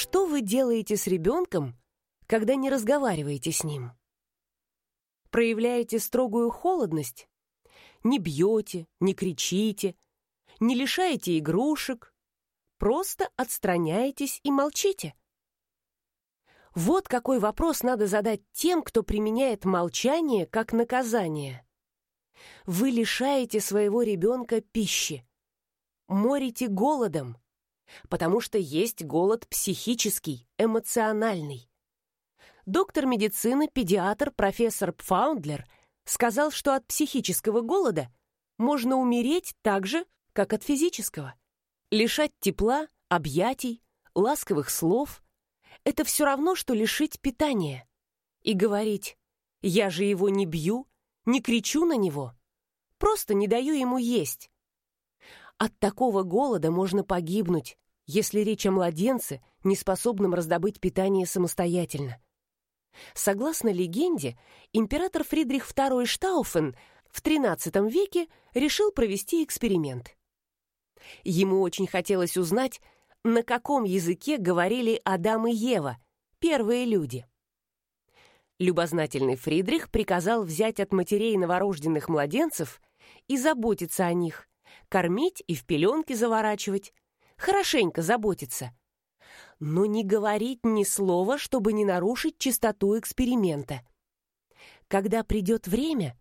Что вы делаете с ребенком, когда не разговариваете с ним? Проявляете строгую холодность? Не бьете, не кричите, не лишаете игрушек, просто отстраняетесь и молчите? Вот какой вопрос надо задать тем, кто применяет молчание как наказание. Вы лишаете своего ребенка пищи, морите голодом, потому что есть голод психический, эмоциональный. Доктор медицины, педиатр, профессор Пфаундлер сказал, что от психического голода можно умереть так же, как от физического. Лишать тепла, объятий, ласковых слов — это все равно, что лишить питания. И говорить «я же его не бью», не кричу на него, просто не даю ему есть. От такого голода можно погибнуть, если речь о младенце, не способном раздобыть питание самостоятельно. Согласно легенде, император Фридрих II Штауфен в XIII веке решил провести эксперимент. Ему очень хотелось узнать, на каком языке говорили Адам и Ева, первые люди. Любознательный Фридрих приказал взять от матерей новорожденных младенцев и заботиться о них, кормить и в пеленки заворачивать, хорошенько заботиться. Но не говорить ни слова, чтобы не нарушить чистоту эксперимента. Когда придет время,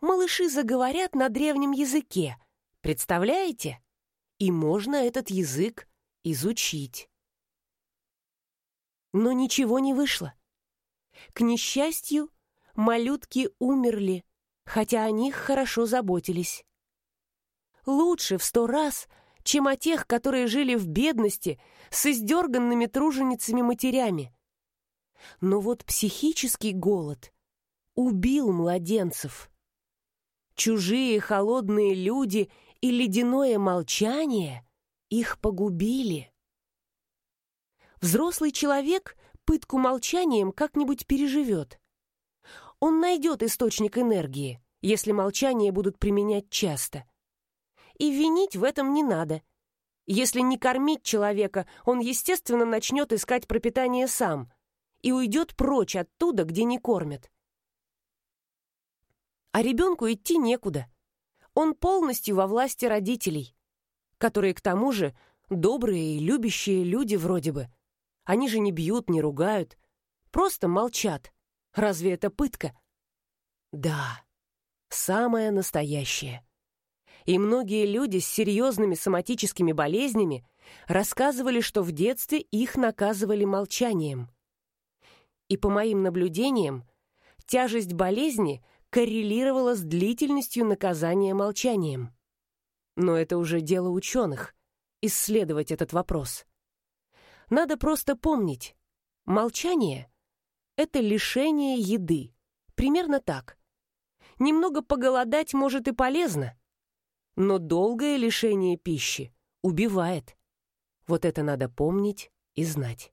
малыши заговорят на древнем языке, представляете? И можно этот язык изучить. Но ничего не вышло. К несчастью, малютки умерли, хотя о них хорошо заботились лучше в сто раз, чем о тех, которые жили в бедности с издерганными труженицами-матерями. Но вот психический голод убил младенцев. Чужие холодные люди и ледяное молчание их погубили. Взрослый человек пытку молчанием как-нибудь переживет. Он найдет источник энергии, если молчание будут применять часто и винить в этом не надо. Если не кормить человека, он, естественно, начнет искать пропитание сам и уйдет прочь оттуда, где не кормят. А ребенку идти некуда. Он полностью во власти родителей, которые, к тому же, добрые и любящие люди вроде бы. Они же не бьют, не ругают, просто молчат. Разве это пытка? Да, самое настоящее и многие люди с серьезными соматическими болезнями рассказывали, что в детстве их наказывали молчанием. И по моим наблюдениям, тяжесть болезни коррелировала с длительностью наказания молчанием. Но это уже дело ученых — исследовать этот вопрос. Надо просто помнить, молчание — это лишение еды. Примерно так. Немного поголодать может и полезно — но долгое лишение пищи убивает. Вот это надо помнить и знать.